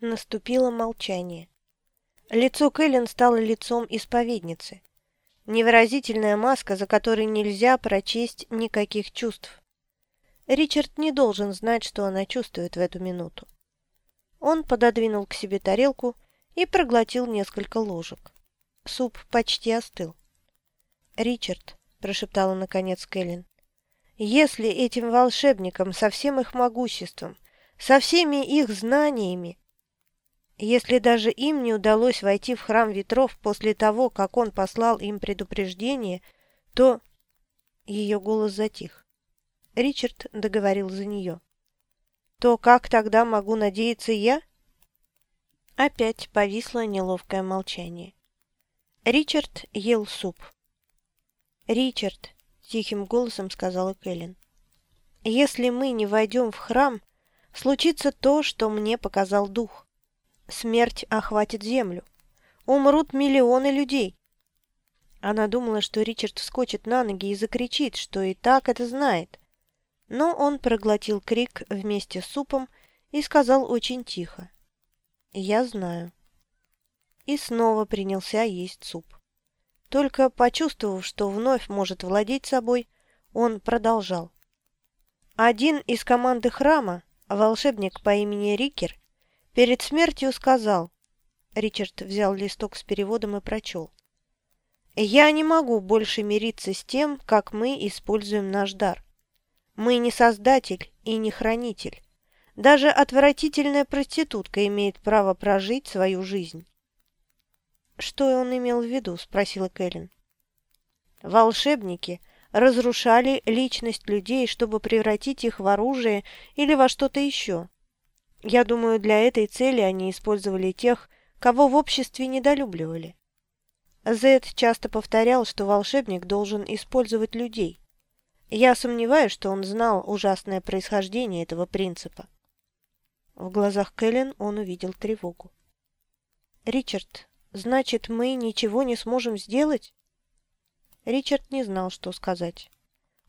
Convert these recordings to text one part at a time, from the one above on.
Наступило молчание. Лицо Кэлен стало лицом исповедницы. Невыразительная маска, за которой нельзя прочесть никаких чувств. Ричард не должен знать, что она чувствует в эту минуту. Он пододвинул к себе тарелку и проглотил несколько ложек. Суп почти остыл. «Ричард», — прошептала наконец Кэлен, — «если этим волшебникам со всем их могуществом, со всеми их знаниями, если даже им не удалось войти в храм ветров после того, как он послал им предупреждение, то...» Ее голос затих. Ричард договорил за нее. «То как тогда могу надеяться я?» Опять повисло неловкое молчание. Ричард ел суп. «Ричард», — тихим голосом сказала Кэлен, — «если мы не войдем в храм, случится то, что мне показал дух. Смерть охватит землю. Умрут миллионы людей». Она думала, что Ричард вскочит на ноги и закричит, что и так это знает. Но он проглотил крик вместе с супом и сказал очень тихо. «Я знаю». И снова принялся есть суп. Только почувствовав, что вновь может владеть собой, он продолжал. Один из команды храма, волшебник по имени Рикер, перед смертью сказал, Ричард взял листок с переводом и прочел, «Я не могу больше мириться с тем, как мы используем наш дар. Мы не создатель и не хранитель. Даже отвратительная проститутка имеет право прожить свою жизнь. «Что он имел в виду?» – спросила Кэлен. «Волшебники разрушали личность людей, чтобы превратить их в оружие или во что-то еще. Я думаю, для этой цели они использовали тех, кого в обществе недолюбливали. Зед часто повторял, что волшебник должен использовать людей. Я сомневаюсь, что он знал ужасное происхождение этого принципа. В глазах Кэлен он увидел тревогу. «Ричард, значит, мы ничего не сможем сделать?» Ричард не знал, что сказать.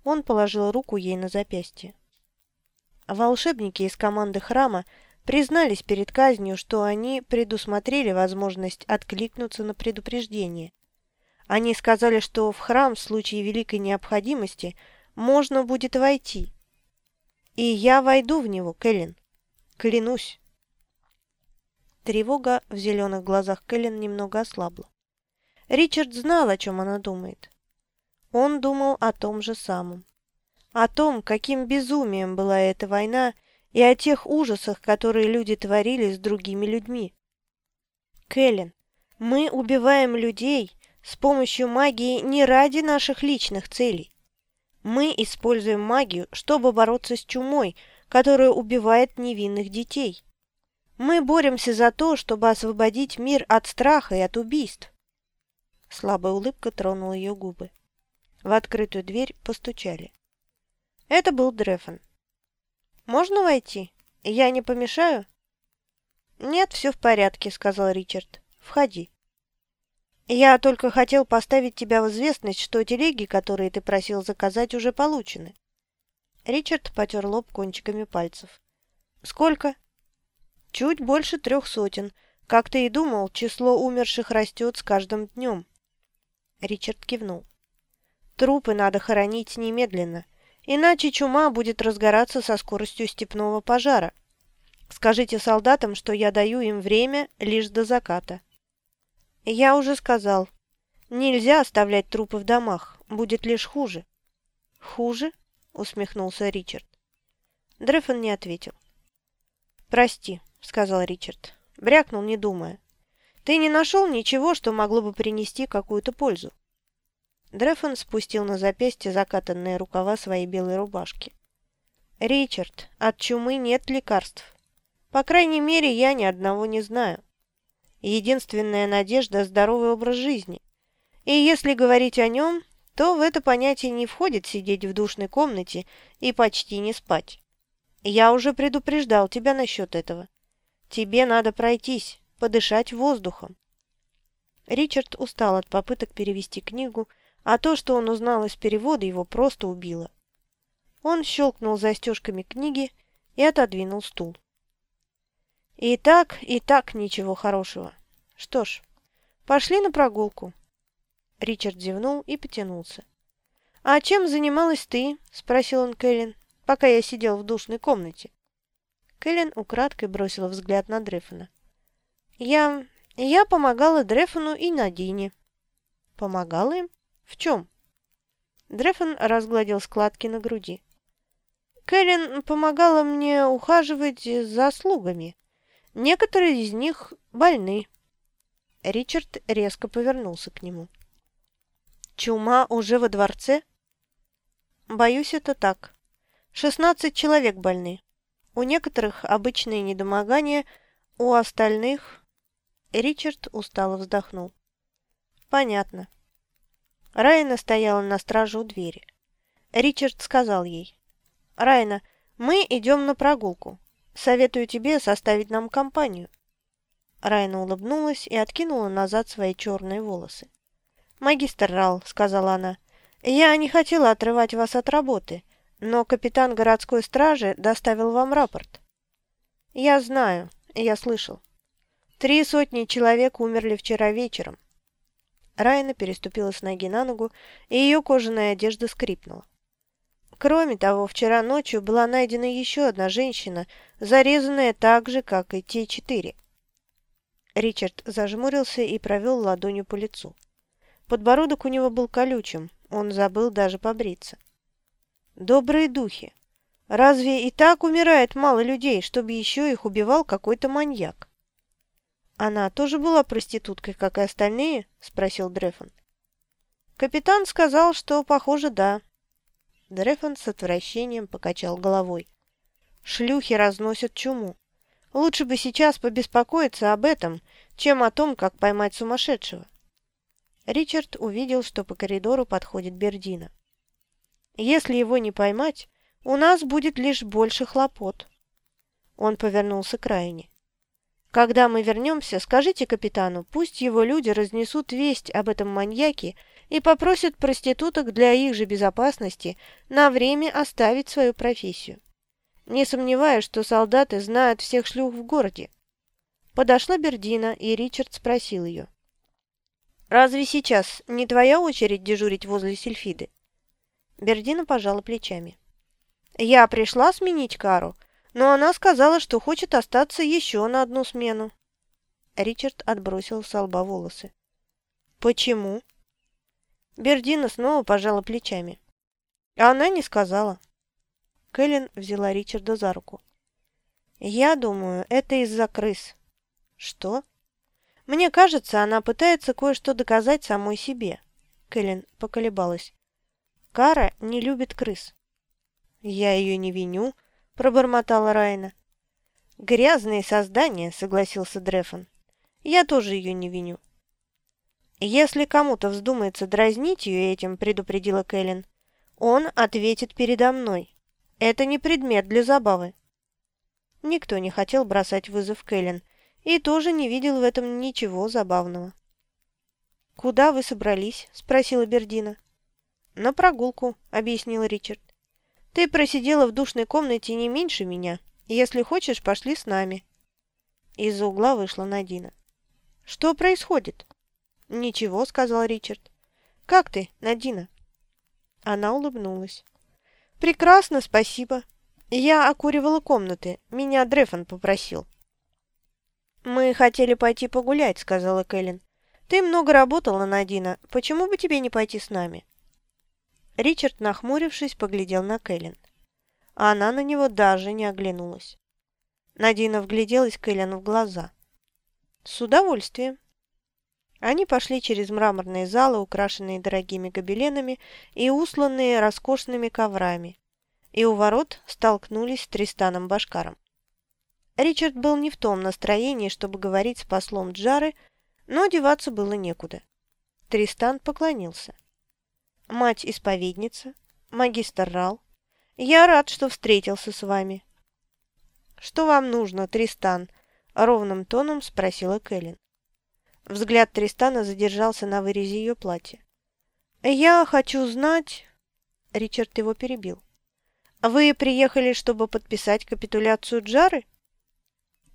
Он положил руку ей на запястье. Волшебники из команды храма признались перед казнью, что они предусмотрели возможность откликнуться на предупреждение. Они сказали, что в храм в случае великой необходимости можно будет войти. И я войду в него, Кэлен. Клянусь. Тревога в зеленых глазах Кэлен немного ослабла. Ричард знал, о чем она думает. Он думал о том же самом. О том, каким безумием была эта война, и о тех ужасах, которые люди творили с другими людьми. Кэлен, мы убиваем людей с помощью магии не ради наших личных целей. Мы используем магию, чтобы бороться с чумой – которая убивает невинных детей. Мы боремся за то, чтобы освободить мир от страха и от убийств. Слабая улыбка тронула ее губы. В открытую дверь постучали. Это был Дрефон. «Можно войти? Я не помешаю?» «Нет, все в порядке», — сказал Ричард. «Входи». «Я только хотел поставить тебя в известность, что телеги, которые ты просил заказать, уже получены. Ричард потер лоб кончиками пальцев. «Сколько?» «Чуть больше трех сотен. Как ты и думал, число умерших растет с каждым днем». Ричард кивнул. «Трупы надо хоронить немедленно, иначе чума будет разгораться со скоростью степного пожара. Скажите солдатам, что я даю им время лишь до заката». «Я уже сказал. Нельзя оставлять трупы в домах, будет лишь хуже». «Хуже?» усмехнулся Ричард. Дрефон не ответил. «Прости», — сказал Ричард. Брякнул, не думая. «Ты не нашел ничего, что могло бы принести какую-то пользу?» Дрефон спустил на запястье закатанные рукава своей белой рубашки. «Ричард, от чумы нет лекарств. По крайней мере, я ни одного не знаю. Единственная надежда – здоровый образ жизни. И если говорить о нем, то в это понятие не входит сидеть в душной комнате и почти не спать. Я уже предупреждал тебя насчет этого. Тебе надо пройтись, подышать воздухом. Ричард устал от попыток перевести книгу, а то, что он узнал из перевода, его просто убило. Он щелкнул застежками книги и отодвинул стул. И так, и так ничего хорошего. Что ж, пошли на прогулку. Ричард зевнул и потянулся. «А чем занималась ты?» – спросил он Кэлен, пока я сидел в душной комнате. Кэлен украдкой бросила взгляд на Дрефона. «Я... я помогала Дрефону и Надине». «Помогала им? В чем?» Дрефон разгладил складки на груди. «Кэлен помогала мне ухаживать за слугами. Некоторые из них больны». Ричард резко повернулся к нему. «Чума уже во дворце?» «Боюсь, это так. Шестнадцать человек больны. У некоторых обычные недомогания, у остальных...» Ричард устало вздохнул. «Понятно». Райна стояла на страже у двери. Ричард сказал ей. «Райна, мы идем на прогулку. Советую тебе составить нам компанию». Райна улыбнулась и откинула назад свои черные волосы. «Магистр Рал», — сказала она, — «я не хотела отрывать вас от работы, но капитан городской стражи доставил вам рапорт». «Я знаю, я слышал. Три сотни человек умерли вчера вечером». Райна переступила с ноги на ногу, и ее кожаная одежда скрипнула. Кроме того, вчера ночью была найдена еще одна женщина, зарезанная так же, как и те четыре. Ричард зажмурился и провел ладонью по лицу. Подбородок у него был колючим, он забыл даже побриться. Добрые духи! Разве и так умирает мало людей, чтобы еще их убивал какой-то маньяк? Она тоже была проституткой, как и остальные? Спросил Дрефон. Капитан сказал, что, похоже, да. Дрефон с отвращением покачал головой. Шлюхи разносят чуму. Лучше бы сейчас побеспокоиться об этом, чем о том, как поймать сумасшедшего. Ричард увидел, что по коридору подходит Бердина. «Если его не поймать, у нас будет лишь больше хлопот». Он повернулся к Райне. «Когда мы вернемся, скажите капитану, пусть его люди разнесут весть об этом маньяке и попросят проституток для их же безопасности на время оставить свою профессию. Не сомневаюсь, что солдаты знают всех шлюх в городе. Подошла Бердина, и Ричард спросил ее. «Разве сейчас не твоя очередь дежурить возле Сильфиды?» Бердина пожала плечами. «Я пришла сменить Кару, но она сказала, что хочет остаться еще на одну смену». Ричард отбросил с лба волосы. «Почему?» Бердина снова пожала плечами. Она не сказала. Кэлен взяла Ричарда за руку. «Я думаю, это из-за крыс». «Что?» «Мне кажется, она пытается кое-что доказать самой себе». Кэлен поколебалась. «Кара не любит крыс». «Я ее не виню», — пробормотала Райна. «Грязные создания», — согласился Дрефон. «Я тоже ее не виню». «Если кому-то вздумается дразнить ее этим», — предупредила Кэлен, — «он ответит передо мной». Это не предмет для забавы. Никто не хотел бросать вызов Кэлен и тоже не видел в этом ничего забавного. «Куда вы собрались?» – спросила Бердина. «На прогулку», – объяснил Ричард. «Ты просидела в душной комнате не меньше меня. Если хочешь, пошли с нами». Из-за угла вышла Надина. «Что происходит?» «Ничего», – сказал Ричард. «Как ты, Надина?» Она улыбнулась. «Прекрасно, спасибо. Я окуривала комнаты. Меня Дрефон попросил». «Мы хотели пойти погулять», — сказала Кэлен. «Ты много работала, Надина. Почему бы тебе не пойти с нами?» Ричард, нахмурившись, поглядел на Кэлен. А она на него даже не оглянулась. Надина вгляделась Кэлен в глаза. «С удовольствием». Они пошли через мраморные залы, украшенные дорогими гобеленами и усланные роскошными коврами, и у ворот столкнулись с Тристаном Башкаром. Ричард был не в том настроении, чтобы говорить с послом Джары, но деваться было некуда. Тристан поклонился. «Мать-исповедница, магистр Рал, я рад, что встретился с вами». «Что вам нужно, Тристан?» — ровным тоном спросила Кэлен. Взгляд Тристана задержался на вырезе ее платья. «Я хочу знать...» Ричард его перебил. «Вы приехали, чтобы подписать капитуляцию Джары?»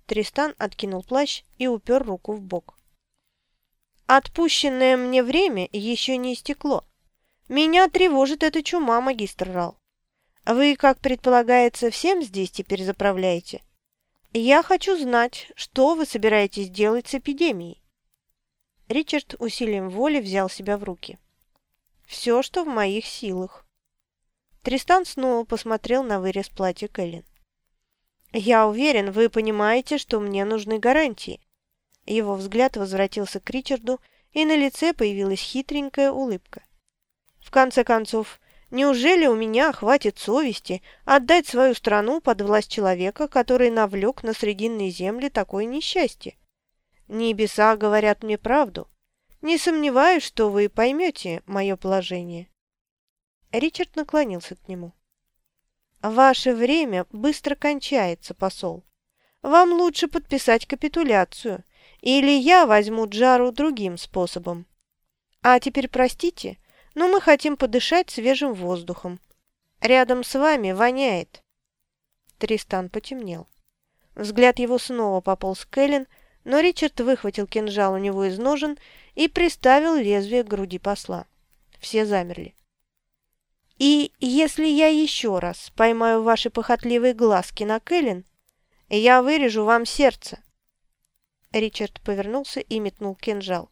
Тристан откинул плащ и упер руку в бок. «Отпущенное мне время еще не истекло. Меня тревожит эта чума, магистр Рал. Вы, как предполагается, всем здесь теперь заправляете? Я хочу знать, что вы собираетесь делать с эпидемией». Ричард усилием воли взял себя в руки. «Все, что в моих силах». Тристан снова посмотрел на вырез платья Кэлен. «Я уверен, вы понимаете, что мне нужны гарантии». Его взгляд возвратился к Ричарду, и на лице появилась хитренькая улыбка. «В конце концов, неужели у меня хватит совести отдать свою страну под власть человека, который навлек на Срединные земли такое несчастье? Небеса говорят мне правду. Не сомневаюсь, что вы поймете мое положение». Ричард наклонился к нему. «Ваше время быстро кончается, посол. Вам лучше подписать капитуляцию, или я возьму Джару другим способом. А теперь простите, но мы хотим подышать свежим воздухом. Рядом с вами воняет». Тристан потемнел. Взгляд его снова пополз к Эллен, но Ричард выхватил кинжал у него из ножен и приставил лезвие к груди посла. Все замерли. И если я еще раз поймаю ваши похотливые глазки на Кэлен, я вырежу вам сердце. Ричард повернулся и метнул кинжал.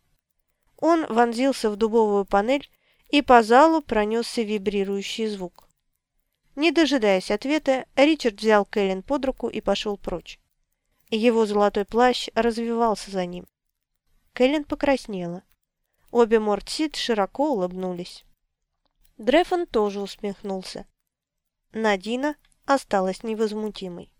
Он вонзился в дубовую панель, и по залу пронесся вибрирующий звук. Не дожидаясь ответа, Ричард взял Кэлен под руку и пошел прочь. Его золотой плащ развивался за ним. Кэлен покраснела. Обе Мортсид широко улыбнулись. Дрефон тоже усмехнулся. Надина осталась невозмутимой.